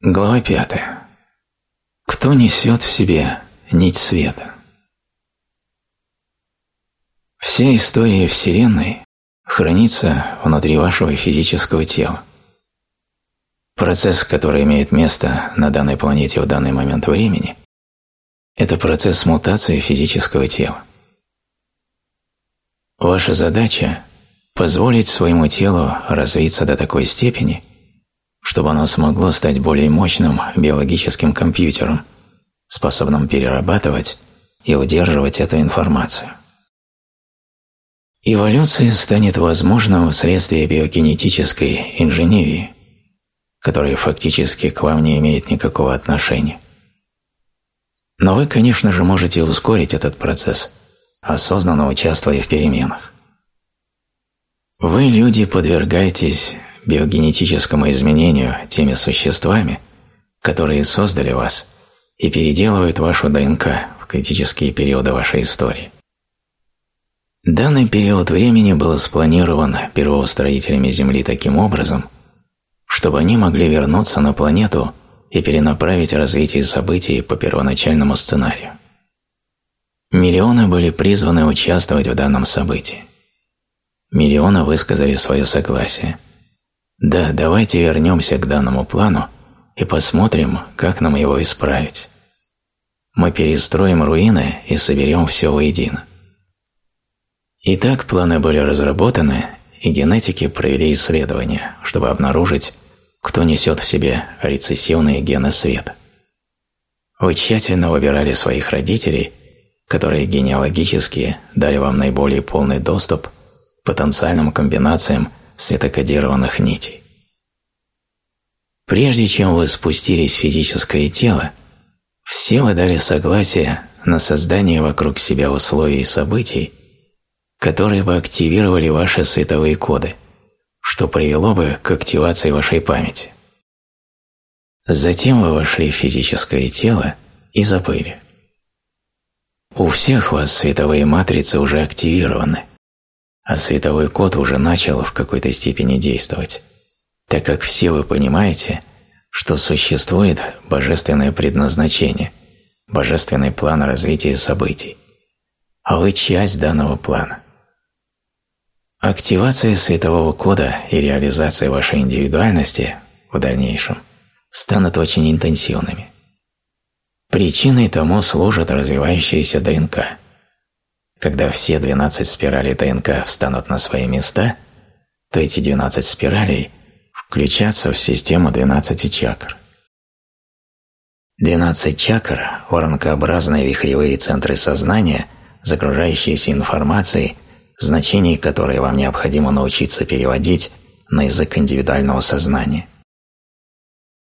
Глава 5. Кто несет в себе нить света? Вся история Вселенной хранится внутри вашего физического тела. Процесс, который имеет место на данной планете в данный момент времени, это процесс мутации физического тела. Ваша задача – позволить своему телу развиться до такой степени – чтобы оно смогло стать более мощным биологическим компьютером, способным перерабатывать и удерживать эту информацию. Эволюция станет возможным вследствие биогенетической инженерии, которая фактически к вам не имеет никакого отношения. Но вы, конечно же, можете ускорить этот процесс, осознанно участвуя в переменах. Вы, люди, подвергаетесь биогенетическому изменению теми существами, которые создали вас и переделывают вашу ДНК в критические периоды вашей истории. Данный период времени был спланирован первоустроителями Земли таким образом, чтобы они могли вернуться на планету и перенаправить развитие событий по первоначальному сценарию. Миллионы были призваны участвовать в данном событии. Миллионы высказали свое согласие – да, давайте вернемся к данному плану и посмотрим, как нам его исправить. Мы перестроим руины и соберем все воедино. Итак, планы были разработаны, и генетики провели исследования, чтобы обнаружить, кто несет в себе рецессивные гены света. Вы тщательно выбирали своих родителей, которые генеалогически дали вам наиболее полный доступ к потенциальным комбинациям светокодированных нитей. Прежде чем вы спустились в физическое тело, все вы дали согласие на создание вокруг себя условий и событий, которые бы активировали ваши световые коды, что привело бы к активации вашей памяти. Затем вы вошли в физическое тело и забыли. У всех вас световые матрицы уже активированы, а световой код уже начал в какой-то степени действовать, так как все вы понимаете, что существует божественное предназначение, божественный план развития событий, а вы часть данного плана. Активация светового кода и реализация вашей индивидуальности в дальнейшем станут очень интенсивными. Причиной тому служит развивающаяся ДНК – когда все 12 спиралей ДНК встанут на свои места, то эти 12 спиралей включатся в систему 12 чакр. 12 чакр – воронкообразные вихревые центры сознания, загружающиеся информацией, значение которой вам необходимо научиться переводить на язык индивидуального сознания.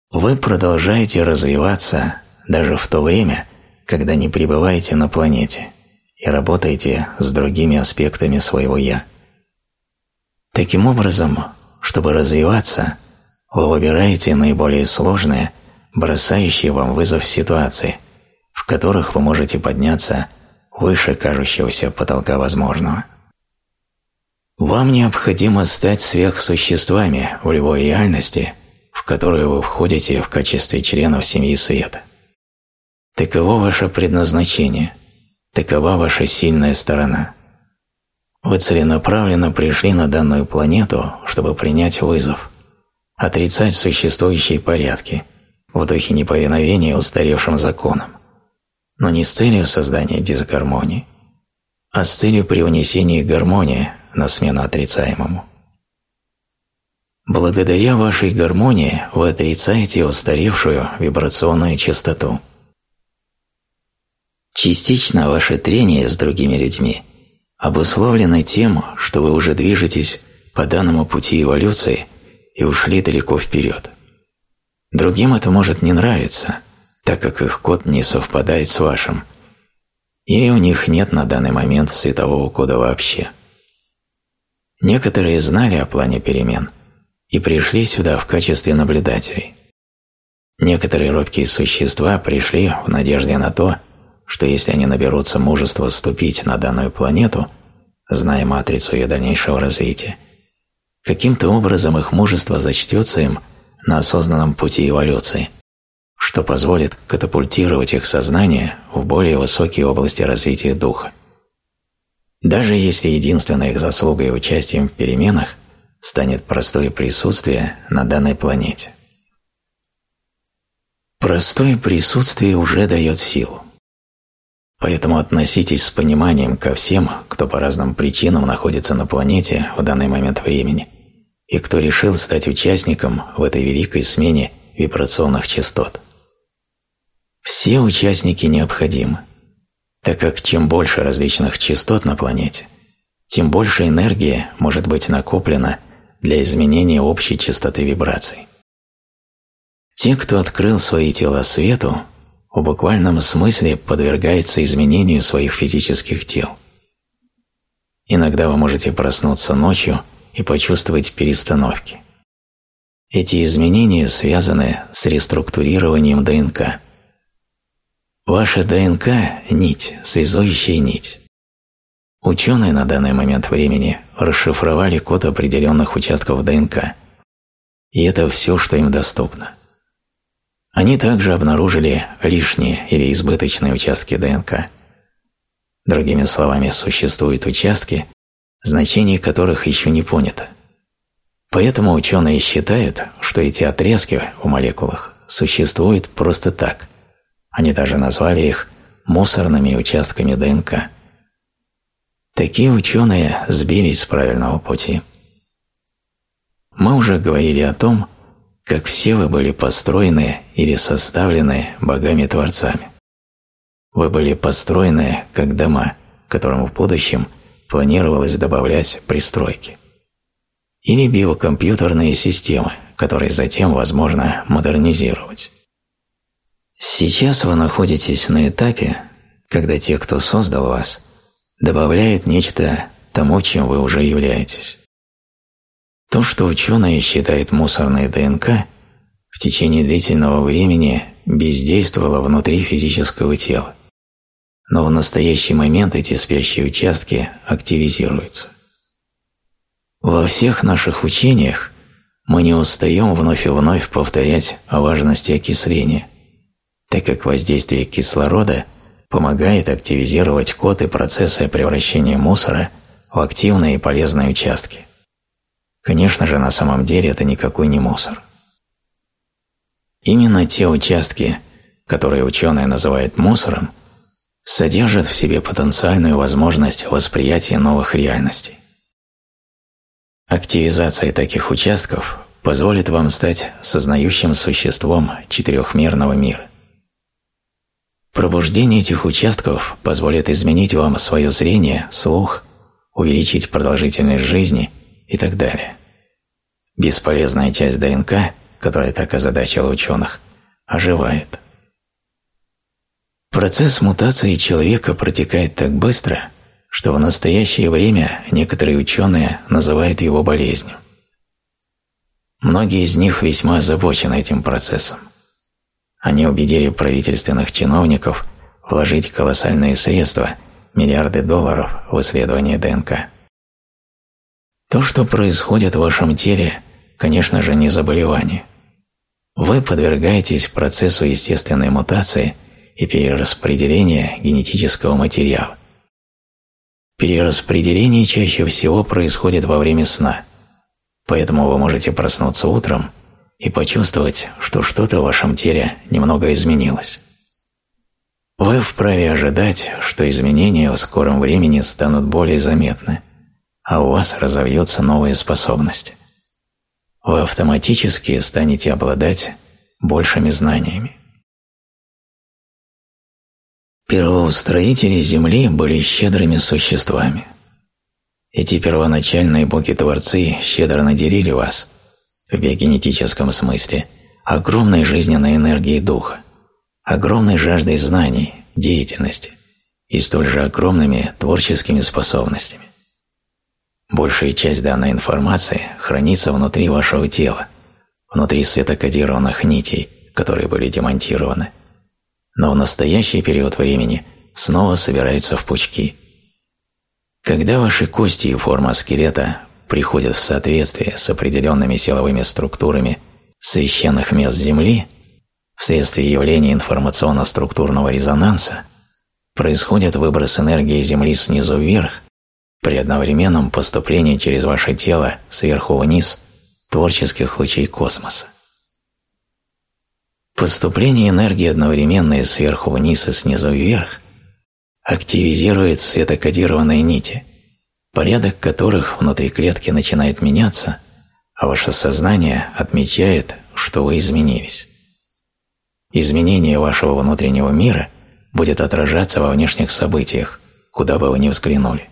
Вы продолжаете развиваться даже в то время, когда не пребываете на планете – и работаете с другими аспектами своего «я». Таким образом, чтобы развиваться, вы выбираете наиболее сложные, бросающие вам вызов ситуации, в которых вы можете подняться выше кажущегося потолка возможного. Вам необходимо стать сверхсуществами в любой реальности, в которую вы входите в качестве членов семьи света. Таково ваше предназначение – Такова ваша сильная сторона. Вы целенаправленно пришли на данную планету, чтобы принять вызов, отрицать существующие порядки в духе неповиновения устаревшим законам, но не с целью создания дисгармонии, а с целью привнесения гармонии на смену отрицаемому. Благодаря вашей гармонии вы отрицаете устаревшую вибрационную частоту – Частично ваше трение с другими людьми обусловлено тем, что вы уже движетесь по данному пути эволюции и ушли далеко вперед. Другим это может не нравиться, так как их код не совпадает с вашим, или у них нет на данный момент светового кода вообще. Некоторые знали о плане перемен и пришли сюда в качестве наблюдателей. Некоторые робкие существа пришли в надежде на то, что если они наберутся мужества ступить на данную планету, зная матрицу ее дальнейшего развития, каким-то образом их мужество зачтется им на осознанном пути эволюции, что позволит катапультировать их сознание в более высокие области развития духа. Даже если единственной их заслугой и участием в переменах станет простое присутствие на данной планете. Простое присутствие уже дает силу. Поэтому относитесь с пониманием ко всем, кто по разным причинам находится на планете в данный момент времени и кто решил стать участником в этой великой смене вибрационных частот. Все участники необходимы, так как чем больше различных частот на планете, тем больше энергии может быть накоплено для изменения общей частоты вибраций. Те, кто открыл свои тела свету, в буквальном смысле подвергается изменению своих физических тел. Иногда вы можете проснуться ночью и почувствовать перестановки. Эти изменения связаны с реструктурированием ДНК. Ваша ДНК – нить, связующая нить. Ученые на данный момент времени расшифровали код определенных участков ДНК. И это все, что им доступно. Они также обнаружили лишние или избыточные участки ДНК. Другими словами, существуют участки, значение которых еще не понято. Поэтому ученые считают, что эти отрезки в молекулах существуют просто так. Они даже назвали их мусорными участками ДНК. Такие ученые сбились с правильного пути. Мы уже говорили о том, как все вы были построены или составлены богами-творцами. Вы были построены как дома, которым в будущем планировалось добавлять пристройки. Или биокомпьютерные системы, которые затем возможно модернизировать. Сейчас вы находитесь на этапе, когда те, кто создал вас, добавляют нечто тому, чем вы уже являетесь. То, что ученые считают мусорной ДНК, в течение длительного времени бездействовало внутри физического тела. Но в настоящий момент эти спящие участки активизируются. Во всех наших учениях мы не устаем вновь и вновь повторять о важности окисления, так как воздействие кислорода помогает активизировать код и процессы превращения мусора в активные и полезные участки. Конечно же, на самом деле это никакой не мусор. Именно те участки, которые ученые называют мусором, содержат в себе потенциальную возможность восприятия новых реальностей. Активизация таких участков позволит вам стать сознающим существом четырехмерного мира. Пробуждение этих участков позволит изменить вам свое зрение, слух, увеличить продолжительность жизни – и так далее. Бесполезная часть ДНК, которая так озадачила ученых, оживает. Процесс мутации человека протекает так быстро, что в настоящее время некоторые ученые называют его болезнью. Многие из них весьма озабочены этим процессом. Они убедили правительственных чиновников вложить колоссальные средства, миллиарды долларов в исследование ДНК. То, что происходит в вашем теле, конечно же, не заболевание. Вы подвергаетесь процессу естественной мутации и перераспределения генетического материала. Перераспределение чаще всего происходит во время сна, поэтому вы можете проснуться утром и почувствовать, что что-то в вашем теле немного изменилось. Вы вправе ожидать, что изменения в скором времени станут более заметны – а у вас разовьется новая способность. Вы автоматически станете обладать большими знаниями. Первоустроители Земли были щедрыми существами. Эти первоначальные боги-творцы щедро наделили вас, в биогенетическом смысле, огромной жизненной энергией духа, огромной жаждой знаний, деятельности и столь же огромными творческими способностями. Большая часть данной информации хранится внутри вашего тела, внутри светокодированных нитей, которые были демонтированы. Но в настоящий период времени снова собираются в пучки. Когда ваши кости и форма скелета приходят в соответствие с определенными силовыми структурами священных мест Земли, вследствие явления информационно-структурного резонанса происходит выброс энергии Земли снизу вверх при одновременном поступлении через ваше тело сверху вниз творческих лучей космоса. Поступление энергии одновременно сверху вниз и снизу вверх активизирует светокодированные нити, порядок которых внутри клетки начинает меняться, а ваше сознание отмечает, что вы изменились. Изменение вашего внутреннего мира будет отражаться во внешних событиях, куда бы вы ни взглянули.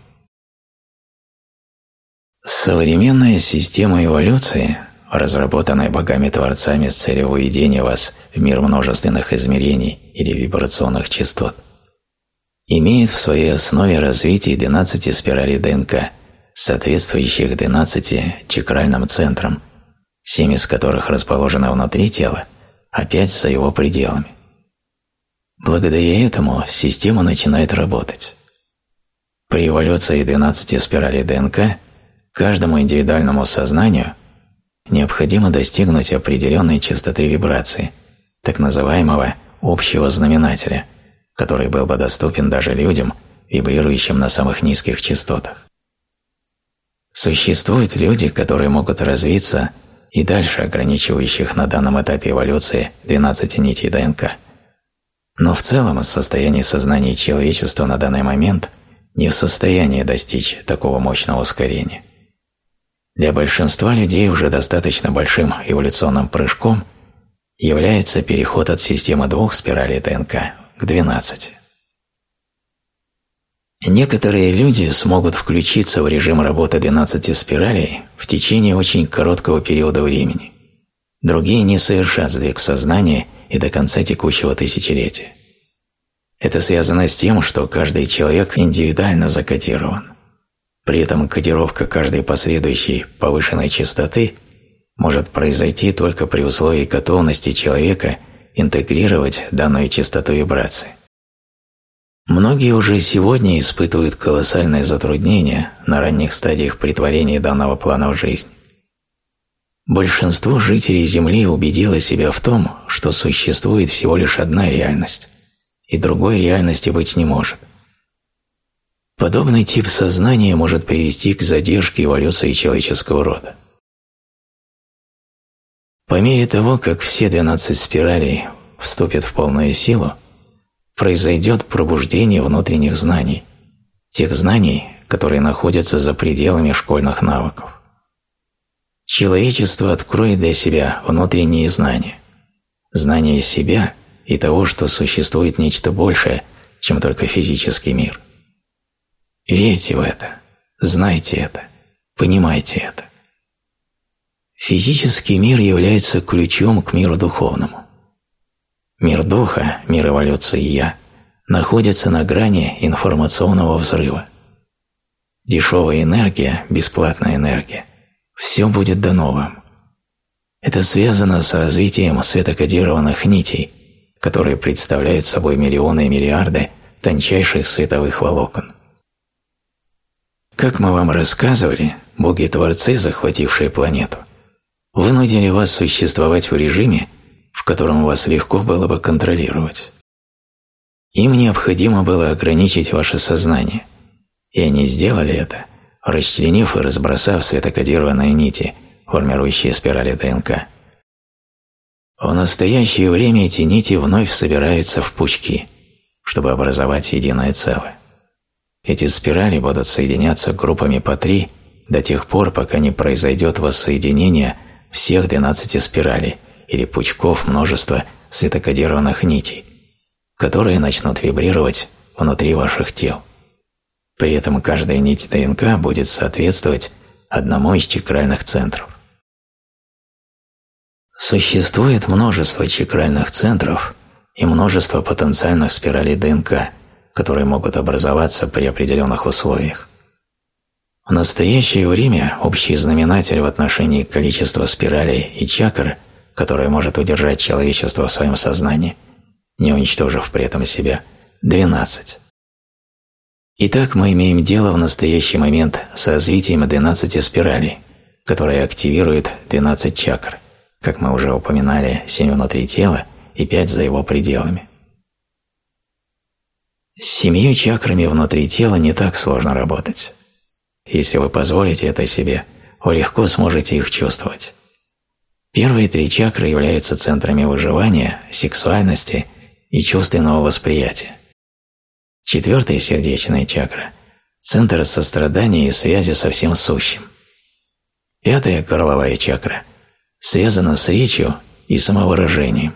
Современная система эволюции, разработанная богами-творцами с целью выведения вас в мир множественных измерений или вибрационных частот, имеет в своей основе развитие 12 спиралей ДНК, соответствующих 12 чакральным центрам, 7 из которых расположены внутри тела, а 5 за его пределами. Благодаря этому система начинает работать. При эволюции 12 спиралей ДНК каждому индивидуальному сознанию необходимо достигнуть определенной частоты вибрации, так называемого общего знаменателя – который был бы доступен даже людям, вибрирующим на самых низких частотах. Существуют люди, которые могут развиться и дальше ограничивающих на данном этапе эволюции 12 нитей ДНК. Но в целом состояние сознания человечества на данный момент не в состоянии достичь такого мощного ускорения. Для большинства людей уже достаточно большим эволюционным прыжком является переход от системы двух спиралей ДНК к 12. Некоторые люди смогут включиться в режим работы 12 спиралей в течение очень короткого периода времени. Другие не совершат сдвиг сознания и до конца текущего тысячелетия. Это связано с тем, что каждый человек индивидуально закодирован. При этом кодировка каждой последующей повышенной частоты может произойти только при условии готовности человека – интегрировать данную частоту вибрации. Многие уже сегодня испытывают колоссальные затруднения на ранних стадиях притворения данного плана в жизнь. Большинство жителей Земли убедило себя в том, что существует всего лишь одна реальность, и другой реальности быть не может. Подобный тип сознания может привести к задержке эволюции человеческого рода. По мере того, как все 12 спиралей вступят в полную силу, произойдет пробуждение внутренних знаний, тех знаний, которые находятся за пределами школьных навыков. Человечество откроет для себя внутренние знания, знания себя и того, что существует нечто большее, чем только физический мир. Верьте в это, знайте это, понимайте это. Физический мир является ключом к миру духовному. Мир духа, мир эволюции «я» находится на грани информационного взрыва. Дешевая энергия, бесплатная энергия – все будет дано вам. Это связано с развитием светокодированных нитей, которые представляют собой миллионы и миллиарды тончайших световых волокон. Как мы вам рассказывали, боги-творцы, захватившие планету, вынудили вас существовать в режиме, в котором вас легко было бы контролировать. Им необходимо было ограничить ваше сознание, и они сделали это, расчленив и разбросав светокодированные нити, формирующие спирали ДНК. В настоящее время эти нити вновь собираются в пучки, чтобы образовать единое целое. Эти спирали будут соединяться группами по три до тех пор, пока не произойдет воссоединение – всех 12 спиралей или пучков множества светокодированных нитей, которые начнут вибрировать внутри ваших тел. При этом каждая нить ДНК будет соответствовать одному из чакральных центров. Существует множество чакральных центров и множество потенциальных спиралей ДНК, которые могут образоваться при определенных условиях. В настоящее время общий знаменатель в отношении количества спиралей и чакр, которое может удержать человечество в своем сознании, не уничтожив при этом себя, 12. Итак, мы имеем дело в настоящий момент с развитием 12 спиралей, которые активируют 12 чакр, как мы уже упоминали, 7 внутри тела и и пять за его пределами. С семью чакрами внутри тела не так сложно работать. Если вы позволите это себе, вы легко сможете их чувствовать. Первые три чакры являются центрами выживания, сексуальности и чувственного восприятия. Четвертая сердечная чакра – центр сострадания и связи со всем сущим. Пятая горловая чакра связана с речью и самовыражением.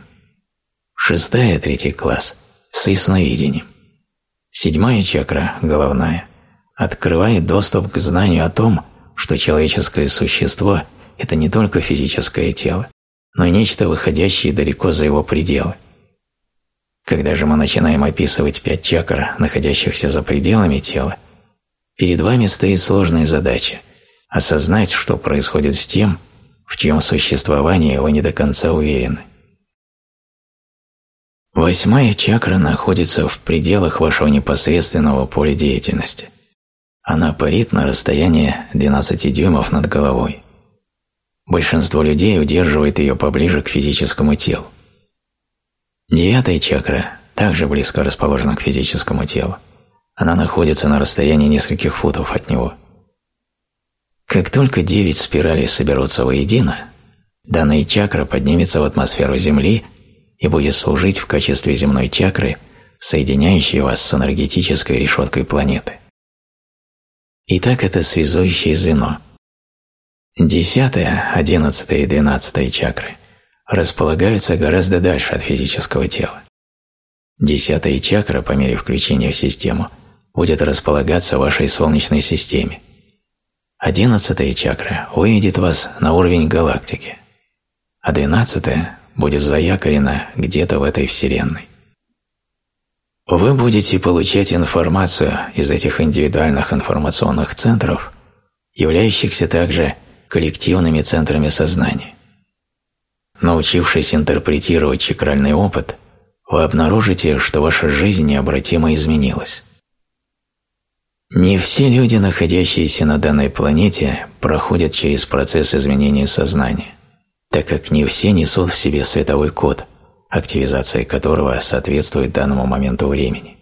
Шестая – третий класс – с ясновидением. Седьмая чакра – головная – открывает доступ к знанию о том, что человеческое существо – это не только физическое тело, но и нечто, выходящее далеко за его пределы. Когда же мы начинаем описывать пять чакр, находящихся за пределами тела, перед вами стоит сложная задача – осознать, что происходит с тем, в чьем существовании вы не до конца уверены. Восьмая чакра находится в пределах вашего непосредственного поля деятельности. Она парит на расстоянии 12 дюймов над головой. Большинство людей удерживает ее поближе к физическому телу. Девятая чакра также близко расположена к физическому телу. Она находится на расстоянии нескольких футов от него. Как только девять спиралей соберутся воедино, данная чакра поднимется в атмосферу Земли и будет служить в качестве земной чакры, соединяющей вас с энергетической решеткой планеты. Итак, это связующее звено. Десятая, одиннадцатая и двенадцатая чакры располагаются гораздо дальше от физического тела. Десятая чакра по мере включения в систему будет располагаться в вашей Солнечной системе. Одиннадцатая чакра выведет вас на уровень галактики, а двенадцатая будет заякорена где-то в этой Вселенной. Вы будете получать информацию из этих индивидуальных информационных центров, являющихся также коллективными центрами сознания. Научившись интерпретировать чакральный опыт, вы обнаружите, что ваша жизнь необратимо изменилась. Не все люди, находящиеся на данной планете, проходят через процесс изменения сознания, так как не все несут в себе световой код, активизация которого соответствует данному моменту времени.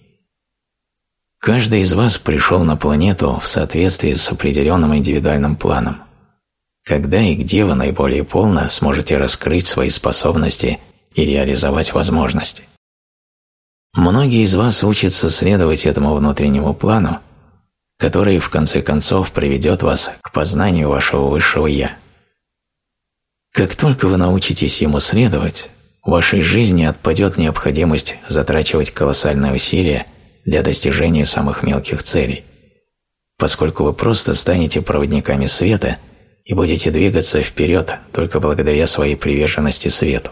Каждый из вас пришел на планету в соответствии с определенным индивидуальным планом – когда и где вы наиболее полно сможете раскрыть свои способности и реализовать возможности. Многие из вас учатся следовать этому внутреннему плану, который в конце концов приведет вас к познанию вашего высшего «я». Как только вы научитесь ему следовать, в вашей жизни отпадет необходимость затрачивать колоссальные усилия для достижения самых мелких целей, поскольку вы просто станете проводниками света – и будете двигаться вперед только благодаря своей приверженности свету.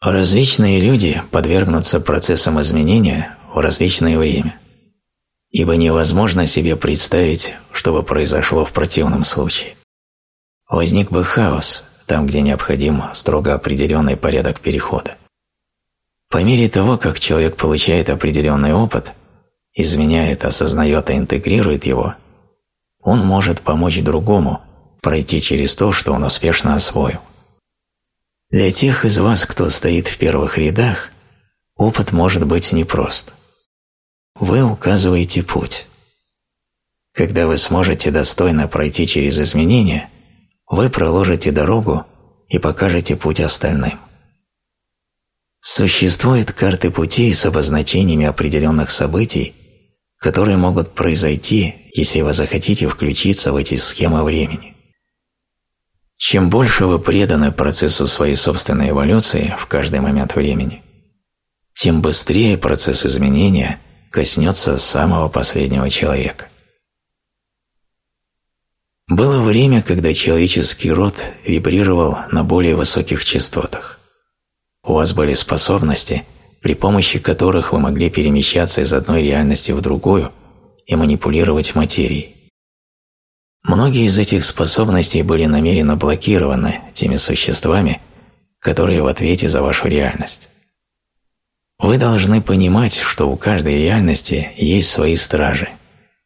Различные люди подвергнутся процессам изменения в различное время, ибо невозможно себе представить, что бы произошло в противном случае. Возник бы хаос там, где необходим строго определенный порядок перехода. По мере того, как человек получает определенный опыт, изменяет, осознает и интегрирует его, он может помочь другому пройти через то, что он успешно освоил. Для тех из вас, кто стоит в первых рядах, опыт может быть непрост. Вы указываете путь. Когда вы сможете достойно пройти через изменения, вы проложите дорогу и покажете путь остальным. Существуют карты путей с обозначениями определенных событий, которые могут произойти, если вы захотите включиться в эти схемы времени. Чем больше вы преданы процессу своей собственной эволюции в каждый момент времени, тем быстрее процесс изменения коснется самого последнего человека. Было время, когда человеческий род вибрировал на более высоких частотах. У вас были способности – при помощи которых вы могли перемещаться из одной реальности в другую и манипулировать материей. Многие из этих способностей были намеренно блокированы теми существами, которые в ответе за вашу реальность. Вы должны понимать, что у каждой реальности есть свои стражи,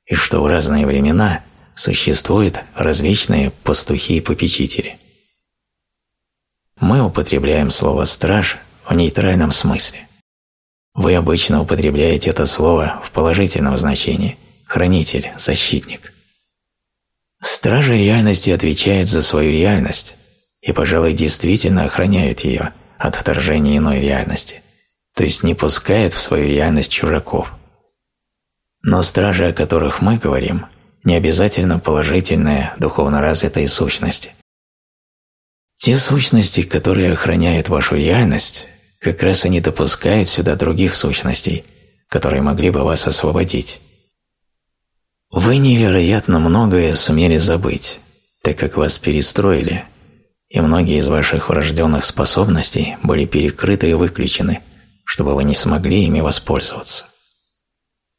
и что в разные времена существуют различные пастухи и попечители. Мы употребляем слово «страж» в нейтральном смысле. Вы обычно употребляете это слово в положительном значении – хранитель, защитник. Стражи реальности отвечают за свою реальность и, пожалуй, действительно охраняют ее от вторжения иной реальности, то есть не пускают в свою реальность чужаков. Но стражи, о которых мы говорим, не обязательно положительные, духовно развитые сущности. Те сущности, которые охраняют вашу реальность, как раз и не допускают сюда других сущностей, которые могли бы вас освободить. Вы невероятно многое сумели забыть, так как вас перестроили, и многие из ваших врожденных способностей были перекрыты и выключены, чтобы вы не смогли ими воспользоваться.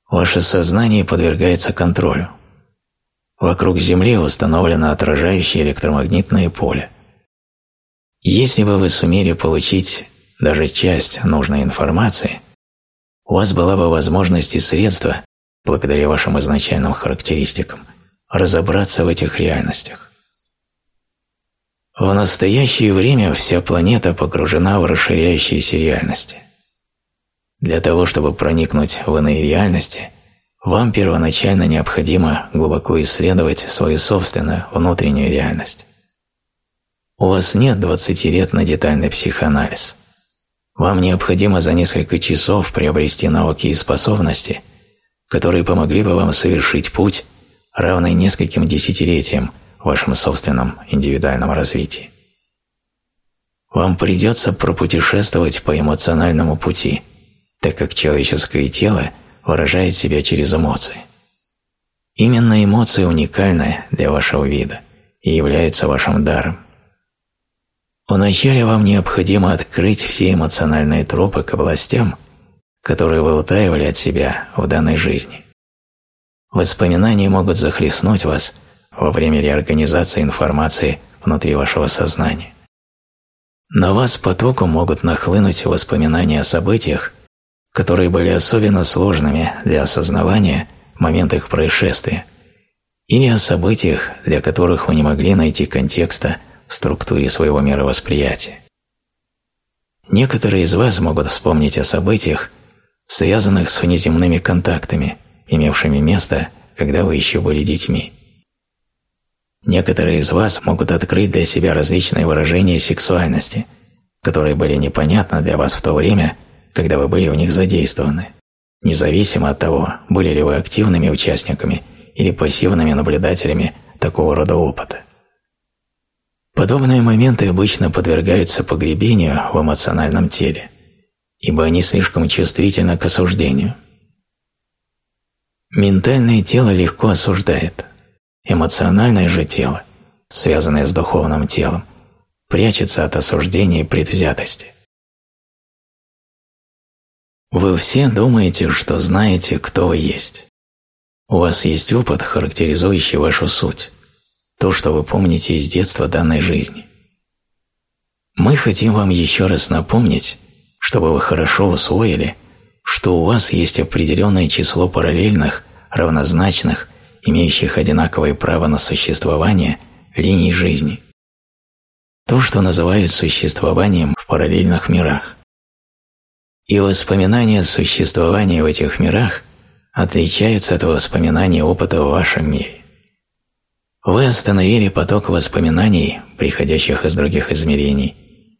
Ваше сознание подвергается контролю. Вокруг Земли установлено отражающее электромагнитное поле. Если бы вы сумели получить даже часть нужной информации, у вас была бы возможность и средства, благодаря вашим изначальным характеристикам, разобраться в этих реальностях. В настоящее время вся планета погружена в расширяющиеся реальности. Для того, чтобы проникнуть в иные реальности, вам первоначально необходимо глубоко исследовать свою собственную внутреннюю реальность. У вас нет 20 лет на детальный психоанализ. Вам необходимо за несколько часов приобрести навыки и способности, которые помогли бы вам совершить путь, равный нескольким десятилетиям в вашем собственном индивидуальном развитии. Вам придется пропутешествовать по эмоциональному пути – так как человеческое тело выражает себя через эмоции. Именно эмоции уникальны для вашего вида и являются вашим даром. Вначале вам необходимо открыть все эмоциональные тропы к областям, которые вы утаивали от себя в данной жизни. Воспоминания могут захлестнуть вас во время реорганизации информации внутри вашего сознания. На вас потоком могут нахлынуть воспоминания о событиях, которые были особенно сложными для осознавания в момент их происшествия, или о событиях, для которых вы не могли найти контекста в структуре своего мировосприятия. Некоторые из вас могут вспомнить о событиях, связанных с внеземными контактами, имевшими место, когда вы еще были детьми. Некоторые из вас могут открыть для себя различные выражения сексуальности, которые были непонятны для вас в то время, когда вы были в них задействованы, независимо от того, были ли вы активными участниками или пассивными наблюдателями такого рода опыта. Подобные моменты обычно подвергаются погребению в эмоциональном теле, ибо они слишком чувствительны к осуждению. Ментальное тело легко осуждает, эмоциональное же тело, связанное с духовным телом, прячется от осуждения и предвзятости. Вы все думаете, что знаете, кто вы есть. У вас есть опыт, характеризующий вашу суть, то, что вы помните из детства данной жизни. Мы хотим вам еще раз напомнить, чтобы вы хорошо усвоили, что у вас есть определенное число параллельных, равнозначных, имеющих одинаковое право на существование линий жизни. То, что называют существованием в параллельных мирах и воспоминания существования в этих мирах отличаются от воспоминаний опыта в вашем мире. Вы остановили поток воспоминаний, приходящих из других измерений,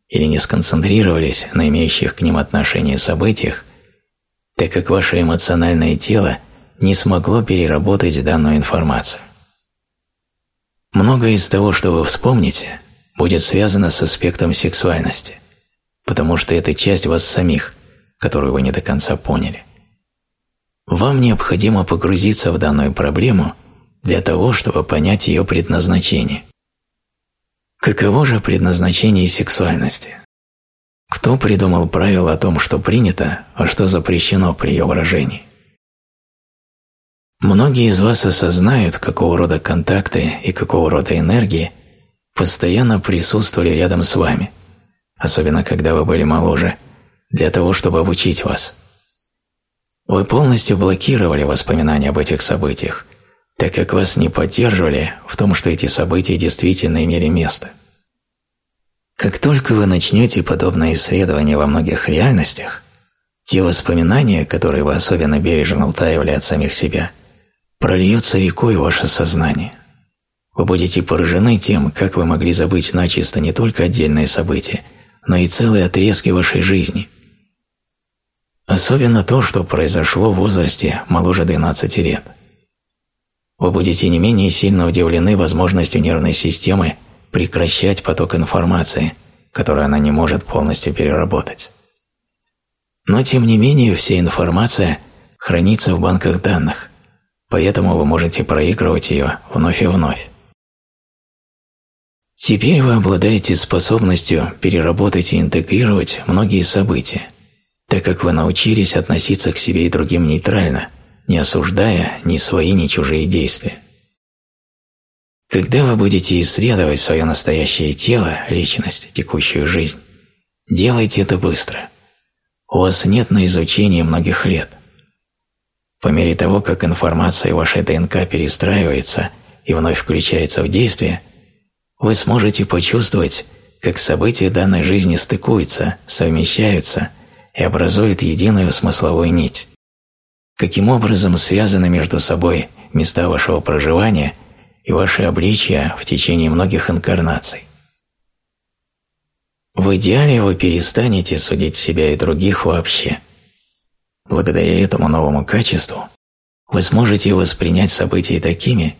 или не сконцентрировались на имеющих к ним отношение событиях, так как ваше эмоциональное тело не смогло переработать данную информацию. Многое из того, что вы вспомните, будет связано с аспектом сексуальности, потому что это часть вас самих, которую вы не до конца поняли. Вам необходимо погрузиться в данную проблему для того, чтобы понять ее предназначение. Каково же предназначение сексуальности? Кто придумал правила о том, что принято, а что запрещено при ее выражении? Многие из вас осознают, какого рода контакты и какого рода энергии постоянно присутствовали рядом с вами, особенно когда вы были моложе – для того, чтобы обучить вас. Вы полностью блокировали воспоминания об этих событиях, так как вас не поддерживали в том, что эти события действительно имели место. Как только вы начнете подобное исследование во многих реальностях, те воспоминания, которые вы особенно бережно утаивали от самих себя, прольются рекой в ваше сознание. Вы будете поражены тем, как вы могли забыть начисто не только отдельные события, но и целые отрезки вашей жизни. Особенно то, что произошло в возрасте моложе 12 лет. Вы будете не менее сильно удивлены возможностью нервной системы прекращать поток информации, которую она не может полностью переработать. Но тем не менее вся информация хранится в банках данных, поэтому вы можете проигрывать ее вновь и вновь. Теперь вы обладаете способностью переработать и интегрировать многие события, так как вы научились относиться к себе и другим нейтрально, не осуждая ни свои, ни чужие действия. Когда вы будете исследовать свое настоящее тело, личность, текущую жизнь, делайте это быстро. У вас нет на изучение многих лет. По мере того, как информация вашей ДНК перестраивается и вновь включается в действие, вы сможете почувствовать, как события данной жизни стыкуются, совмещаются и образуют единую смысловую нить. Каким образом связаны между собой места вашего проживания – и ваши обличия в течение многих инкарнаций. В идеале вы перестанете судить себя и других вообще. Благодаря этому новому качеству вы сможете воспринять события такими,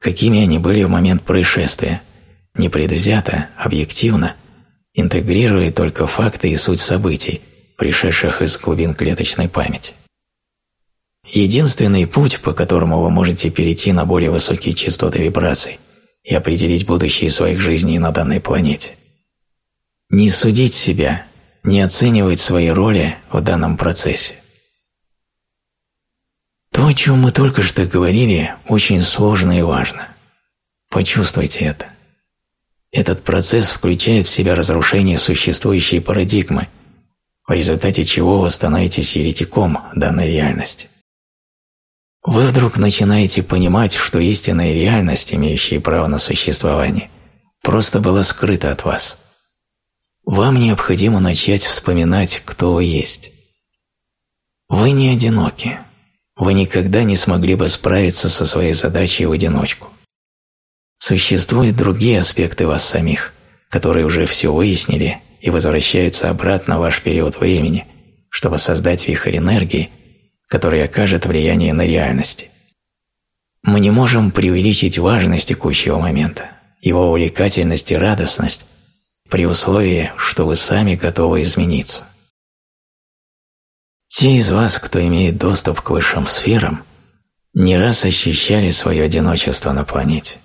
какими они были в момент происшествия, непредвзято, объективно, интегрируя только факты и суть событий, пришедших из глубин клеточной памяти. Единственный путь, по которому вы можете перейти на более высокие частоты вибраций и определить будущее своих жизней на данной планете. Не судить себя, не оценивать свои роли в данном процессе. То, о чем мы только что говорили, очень сложно и важно. Почувствуйте это. Этот процесс включает в себя разрушение существующей парадигмы, в результате чего вы становитесь еретиком данной реальности. Вы вдруг начинаете понимать, что истинная реальность, имеющая право на существование, просто была скрыта от вас. Вам необходимо начать вспоминать, кто вы есть. Вы не одиноки. Вы никогда не смогли бы справиться со своей задачей в одиночку. Существуют другие аспекты вас самих, которые уже все выяснили и возвращаются обратно в ваш период времени, чтобы создать вихрь энергии, который окажет влияние на реальность. Мы не можем преувеличить важность текущего момента, его увлекательность и радостность, при условии, что вы сами готовы измениться. Те из вас, кто имеет доступ к высшим сферам, не раз ощущали свое одиночество на планете.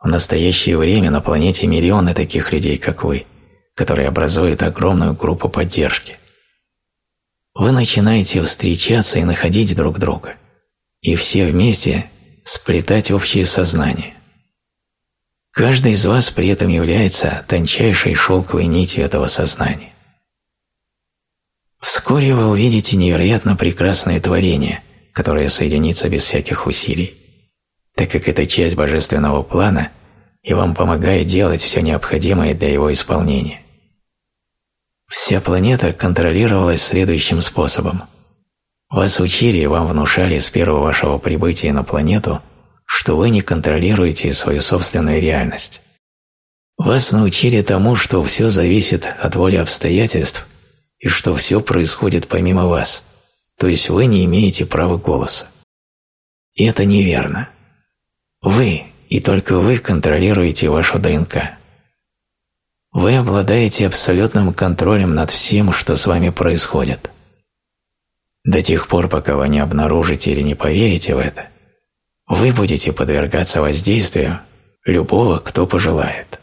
В настоящее время на планете миллионы таких людей, как вы, которые образуют огромную группу поддержки – вы начинаете встречаться и находить друг друга, и все вместе сплетать общее сознание. Каждый из вас при этом является тончайшей шелковой нитью этого сознания. Вскоре вы увидите невероятно прекрасное творение, которое соединится без всяких усилий, так как это часть божественного плана и вам помогает делать все необходимое для его исполнения. Вся планета контролировалась следующим способом. Вас учили и вам внушали с первого вашего прибытия на планету, что вы не контролируете свою собственную реальность. Вас научили тому, что все зависит от воли обстоятельств и что все происходит помимо вас, то есть вы не имеете права голоса. И это неверно. Вы и только вы контролируете вашу ДНК. Вы обладаете абсолютным контролем над всем, что с вами происходит. До тех пор, пока вы не обнаружите или не поверите в это, вы будете подвергаться воздействию любого, кто пожелает.